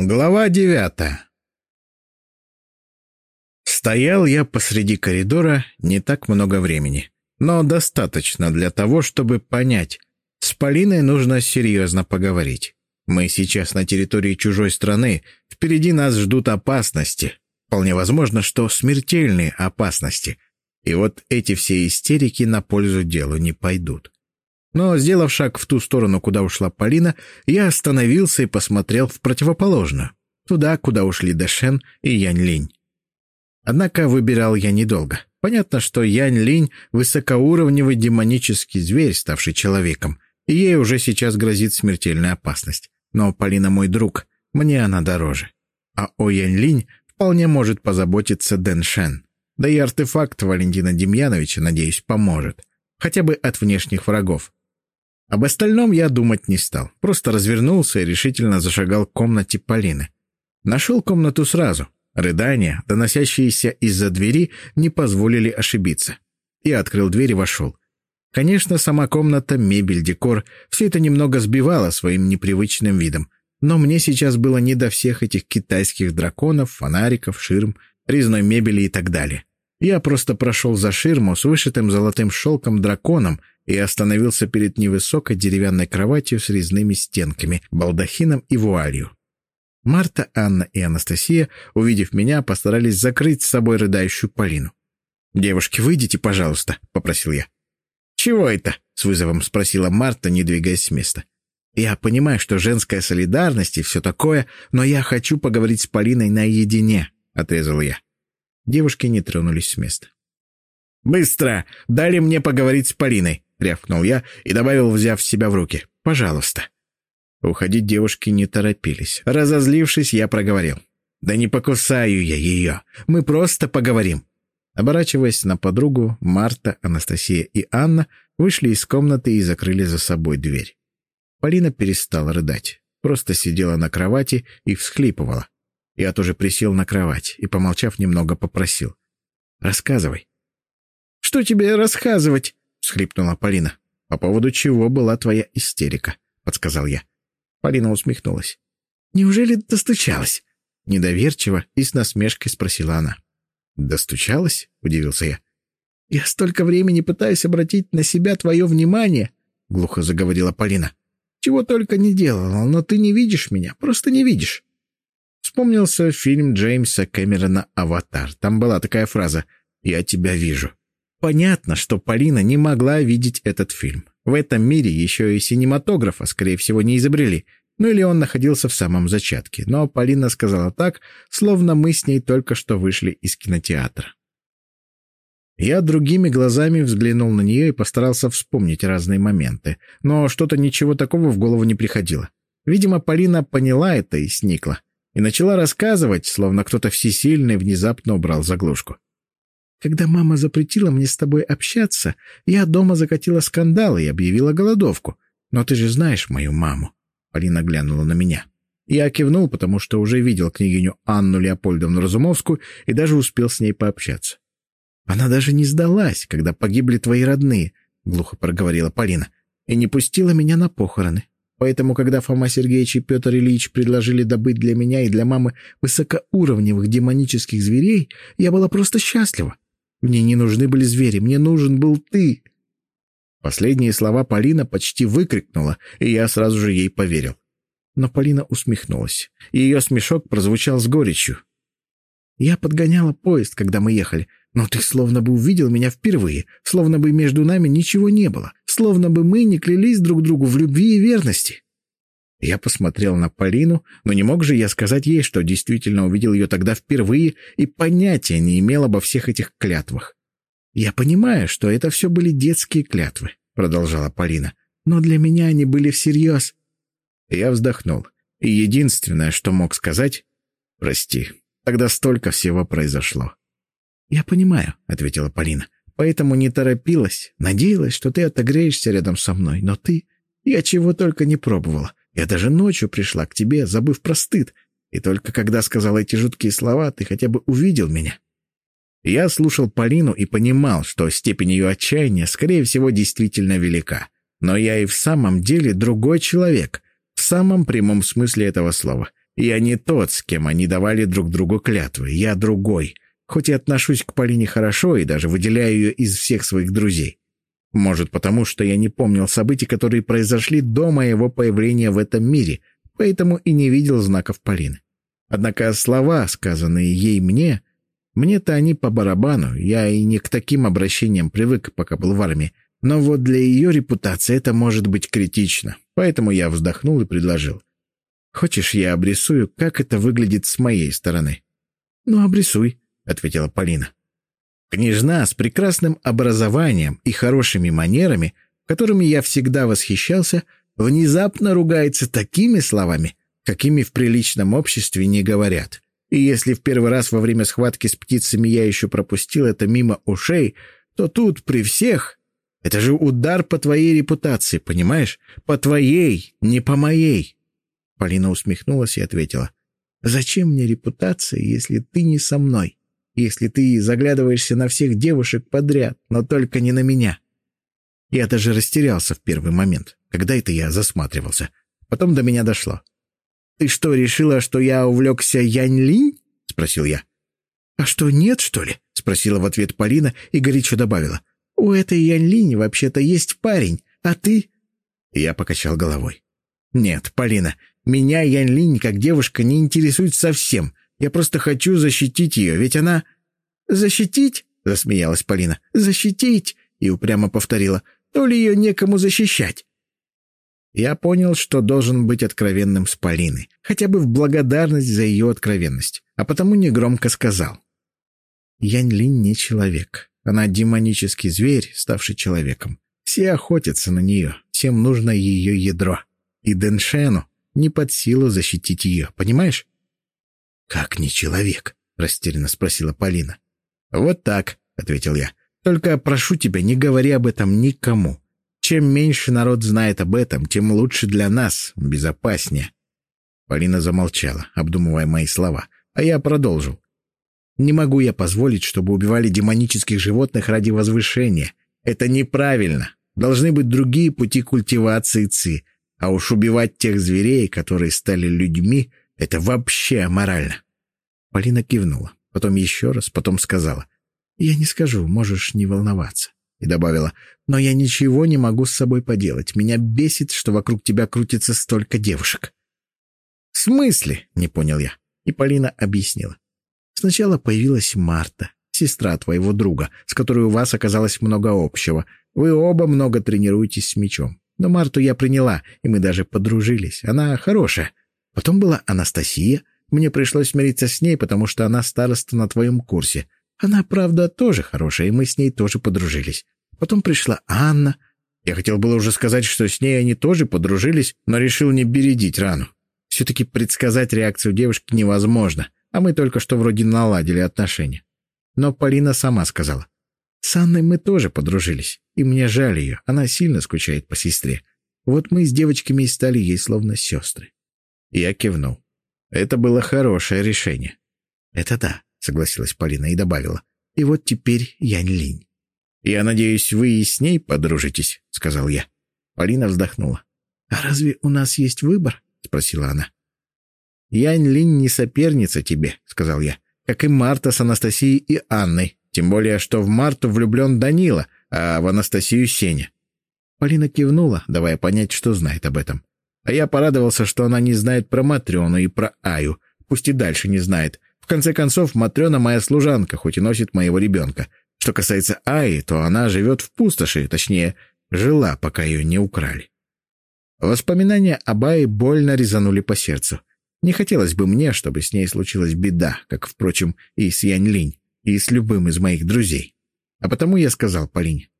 Глава девятая Стоял я посреди коридора не так много времени, но достаточно для того, чтобы понять, с Полиной нужно серьезно поговорить. Мы сейчас на территории чужой страны, впереди нас ждут опасности. Вполне возможно, что смертельные опасности. И вот эти все истерики на пользу делу не пойдут. Но, сделав шаг в ту сторону, куда ушла Полина, я остановился и посмотрел в противоположную, туда, куда ушли Дэшен и Янь Линь. Однако выбирал я недолго. Понятно, что Янь Линь — высокоуровневый демонический зверь, ставший человеком, и ей уже сейчас грозит смертельная опасность. Но Полина мой друг, мне она дороже. А о Янь Линь вполне может позаботиться Дэн Шен. Да и артефакт Валентина Демьяновича, надеюсь, поможет. Хотя бы от внешних врагов. Об остальном я думать не стал. Просто развернулся и решительно зашагал к комнате Полины. Нашел комнату сразу. Рыдания, доносящиеся из-за двери, не позволили ошибиться. Я открыл дверь и вошел. Конечно, сама комната, мебель, декор — все это немного сбивало своим непривычным видом. Но мне сейчас было не до всех этих китайских драконов, фонариков, ширм, резной мебели и так далее. Я просто прошел за ширму с вышитым золотым шелком драконом и остановился перед невысокой деревянной кроватью с резными стенками, балдахином и вуалью. Марта, Анна и Анастасия, увидев меня, постарались закрыть с собой рыдающую Полину. «Девушки, выйдите, пожалуйста», — попросил я. «Чего это?» — с вызовом спросила Марта, не двигаясь с места. «Я понимаю, что женская солидарность и все такое, но я хочу поговорить с Полиной наедине», — отрезал я. Девушки не тронулись с места. «Быстро! Дали мне поговорить с Полиной!» — рявкнул я и добавил, взяв себя в руки. «Пожалуйста». Уходить девушки не торопились. Разозлившись, я проговорил. «Да не покусаю я ее. Мы просто поговорим». Оборачиваясь на подругу, Марта, Анастасия и Анна вышли из комнаты и закрыли за собой дверь. Полина перестала рыдать. Просто сидела на кровати и всхлипывала. Я тоже присел на кровать и, помолчав немного, попросил. «Рассказывай». «Что тебе рассказывать?» — всхлипнула Полина. «По поводу чего была твоя истерика?» — подсказал я. Полина усмехнулась. «Неужели достучалась?» Недоверчиво и с насмешкой спросила она. «Достучалась?» — удивился я. «Я столько времени пытаюсь обратить на себя твое внимание», — глухо заговорила Полина. «Чего только не делала, но ты не видишь меня, просто не видишь». Вспомнился фильм Джеймса Кэмерона «Аватар». Там была такая фраза «Я тебя вижу». Понятно, что Полина не могла видеть этот фильм. В этом мире еще и синематографа, скорее всего, не изобрели. Ну или он находился в самом зачатке. Но Полина сказала так, словно мы с ней только что вышли из кинотеатра. Я другими глазами взглянул на нее и постарался вспомнить разные моменты. Но что-то ничего такого в голову не приходило. Видимо, Полина поняла это и сникла. И начала рассказывать, словно кто-то всесильный внезапно убрал заглушку. Когда мама запретила мне с тобой общаться, я дома закатила скандал и объявила голодовку. Но ты же знаешь мою маму. Полина глянула на меня. Я кивнул, потому что уже видел княгиню Анну Леопольдовну Разумовскую и даже успел с ней пообщаться. «Она даже не сдалась, когда погибли твои родные», — глухо проговорила Полина, «и не пустила меня на похороны. Поэтому, когда Фома Сергеевич и Петр Ильич предложили добыть для меня и для мамы высокоуровневых демонических зверей, я была просто счастлива. Мне не нужны были звери, мне нужен был ты. Последние слова Полина почти выкрикнула, и я сразу же ей поверил. Но Полина усмехнулась, и ее смешок прозвучал с горечью. Я подгоняла поезд, когда мы ехали, но ты словно бы увидел меня впервые, словно бы между нами ничего не было, словно бы мы не клялись друг другу в любви и верности. Я посмотрел на Полину, но не мог же я сказать ей, что действительно увидел ее тогда впервые и понятия не имел обо всех этих клятвах. «Я понимаю, что это все были детские клятвы», — продолжала Полина, «но для меня они были всерьез». Я вздохнул, и единственное, что мог сказать — «Прости, тогда столько всего произошло». «Я понимаю», — ответила Полина, «поэтому не торопилась, надеялась, что ты отогреешься рядом со мной, но ты...» Я чего только не пробовала. Я даже ночью пришла к тебе, забыв про стыд, и только когда сказала эти жуткие слова, ты хотя бы увидел меня. Я слушал Полину и понимал, что степень ее отчаяния, скорее всего, действительно велика. Но я и в самом деле другой человек, в самом прямом смысле этого слова. Я не тот, с кем они давали друг другу клятвы. Я другой. Хоть и отношусь к Полине хорошо и даже выделяю ее из всех своих друзей. Может, потому что я не помнил событий, которые произошли до моего появления в этом мире, поэтому и не видел знаков Полины. Однако слова, сказанные ей мне, мне-то они по барабану, я и не к таким обращениям привык, пока был в армии, но вот для ее репутации это может быть критично, поэтому я вздохнул и предложил. «Хочешь, я обрисую, как это выглядит с моей стороны?» «Ну, обрисуй», — ответила Полина. Княжна с прекрасным образованием и хорошими манерами, которыми я всегда восхищался, внезапно ругается такими словами, какими в приличном обществе не говорят. И если в первый раз во время схватки с птицами я еще пропустил это мимо ушей, то тут при всех... Это же удар по твоей репутации, понимаешь? По твоей, не по моей. Полина усмехнулась и ответила. «Зачем мне репутация, если ты не со мной? Если ты заглядываешься на всех девушек подряд, но только не на меня?» Я даже растерялся в первый момент, когда это я засматривался. Потом до меня дошло. «Ты что, решила, что я увлекся Янь-Линь?» — спросил я. «А что, нет, что ли?» — спросила в ответ Полина и горячо добавила. «У этой Янь-Линь вообще-то есть парень, а ты...» Я покачал головой. «Нет, Полина, меня Янь-Линь как девушка не интересует совсем. Я просто хочу защитить ее, ведь она...» «Защитить?» — засмеялась Полина. «Защитить!» — и упрямо повторила. «То ли ее некому защищать?» Я понял, что должен быть откровенным с Полиной, хотя бы в благодарность за ее откровенность, а потому негромко сказал. Янь Линь не человек. Она демонический зверь, ставший человеком. Все охотятся на нее, всем нужно ее ядро. И Дэншену не под силу защитить ее, понимаешь? «Как не человек?» — растерянно спросила Полина. «Вот так», — ответил я. «Только прошу тебя, не говори об этом никому. Чем меньше народ знает об этом, тем лучше для нас, безопаснее. Полина замолчала, обдумывая мои слова, а я продолжил. Не могу я позволить, чтобы убивали демонических животных ради возвышения. Это неправильно. Должны быть другие пути культивации ци. А уж убивать тех зверей, которые стали людьми, это вообще аморально. Полина кивнула, потом еще раз, потом сказала. «Я не скажу, можешь не волноваться и добавила, «Но я ничего не могу с собой поделать. Меня бесит, что вокруг тебя крутится столько девушек». «В смысле?» — не понял я. И Полина объяснила. «Сначала появилась Марта, сестра твоего друга, с которой у вас оказалось много общего. Вы оба много тренируетесь с мечом. Но Марту я приняла, и мы даже подружились. Она хорошая. Потом была Анастасия. Мне пришлось смириться с ней, потому что она староста на твоем курсе. Она, правда, тоже хорошая, и мы с ней тоже подружились. Потом пришла Анна. Я хотел было уже сказать, что с ней они тоже подружились, но решил не бередить рану. Все-таки предсказать реакцию девушки невозможно, а мы только что вроде наладили отношения. Но Полина сама сказала. «С Анной мы тоже подружились, и мне жаль ее, она сильно скучает по сестре. Вот мы с девочками и стали ей словно сестры». Я кивнул. Это было хорошее решение. «Это да», — согласилась Полина и добавила. «И вот теперь Янь Линь». «Я надеюсь, вы и с ней подружитесь», — сказал я. Полина вздохнула. «А разве у нас есть выбор?» — спросила она. «Янь Линь не соперница тебе», — сказал я, «как и Марта с Анастасией и Анной, тем более, что в Марту влюблен Данила, а в Анастасию — Сеня». Полина кивнула, давая понять, что знает об этом. А я порадовался, что она не знает про Матрёну и про Аю, пусть и дальше не знает, конце концов, Матрена моя служанка, хоть и носит моего ребенка. Что касается Аи, то она живет в пустоши, точнее, жила, пока ее не украли. Воспоминания об Аи больно резанули по сердцу. Не хотелось бы мне, чтобы с ней случилась беда, как, впрочем, и с Янь Линь, и с любым из моих друзей. А потому я сказал Полине,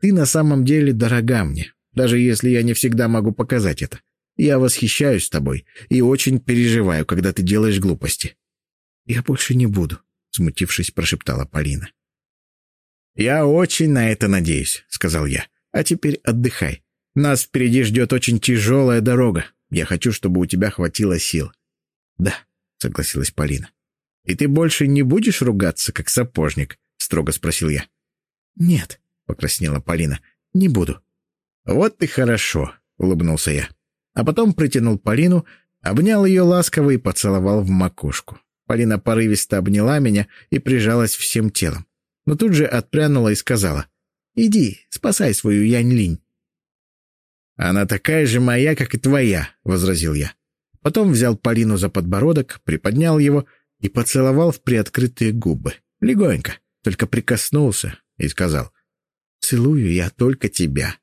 «Ты на самом деле дорога мне, даже если я не всегда могу показать это. Я восхищаюсь тобой и очень переживаю, когда ты делаешь глупости. «Я больше не буду», — смутившись, прошептала Полина. «Я очень на это надеюсь», — сказал я. «А теперь отдыхай. Нас впереди ждет очень тяжелая дорога. Я хочу, чтобы у тебя хватило сил». «Да», — согласилась Полина. «И ты больше не будешь ругаться, как сапожник?» — строго спросил я. «Нет», — покраснела Полина, — «не буду». «Вот и хорошо», — улыбнулся я. А потом притянул Полину, Обнял ее ласково и поцеловал в макушку. Полина порывисто обняла меня и прижалась всем телом. Но тут же отпрянула и сказала, «Иди, спасай свою Янь-Линь». «Она такая же моя, как и твоя», — возразил я. Потом взял Полину за подбородок, приподнял его и поцеловал в приоткрытые губы. Легонько, только прикоснулся и сказал, «Целую я только тебя».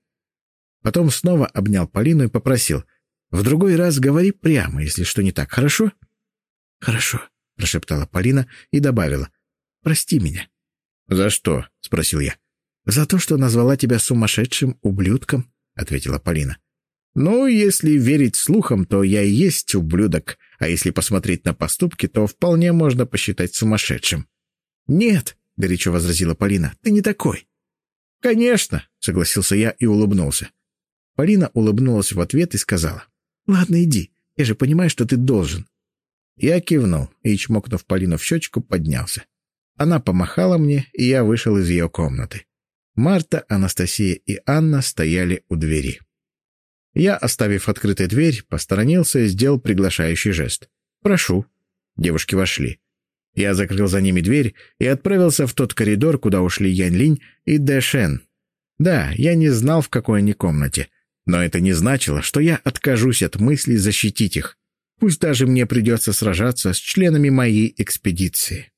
Потом снова обнял Полину и попросил, «В другой раз говори прямо, если что не так, хорошо?» «Хорошо», — прошептала Полина и добавила, «Прости меня». «За что?» — спросил я. «За то, что назвала тебя сумасшедшим ублюдком», — ответила Полина. «Ну, если верить слухам, то я и есть ублюдок, а если посмотреть на поступки, то вполне можно посчитать сумасшедшим». «Нет», — горячо возразила Полина, — «ты не такой». «Конечно», — согласился я и улыбнулся. Полина улыбнулась в ответ и сказала, «Ладно, иди, я же понимаю, что ты должен». Я кивнул и, чмокнув Полину в щечку, поднялся. Она помахала мне, и я вышел из ее комнаты. Марта, Анастасия и Анна стояли у двери. Я, оставив открытой дверь, посторонился и сделал приглашающий жест. «Прошу». Девушки вошли. Я закрыл за ними дверь и отправился в тот коридор, куда ушли Янь Линь и Дэшен. Да, я не знал, в какой они комнате, но это не значило, что я откажусь от мысли защитить их. Пусть даже мне придется сражаться с членами моей экспедиции.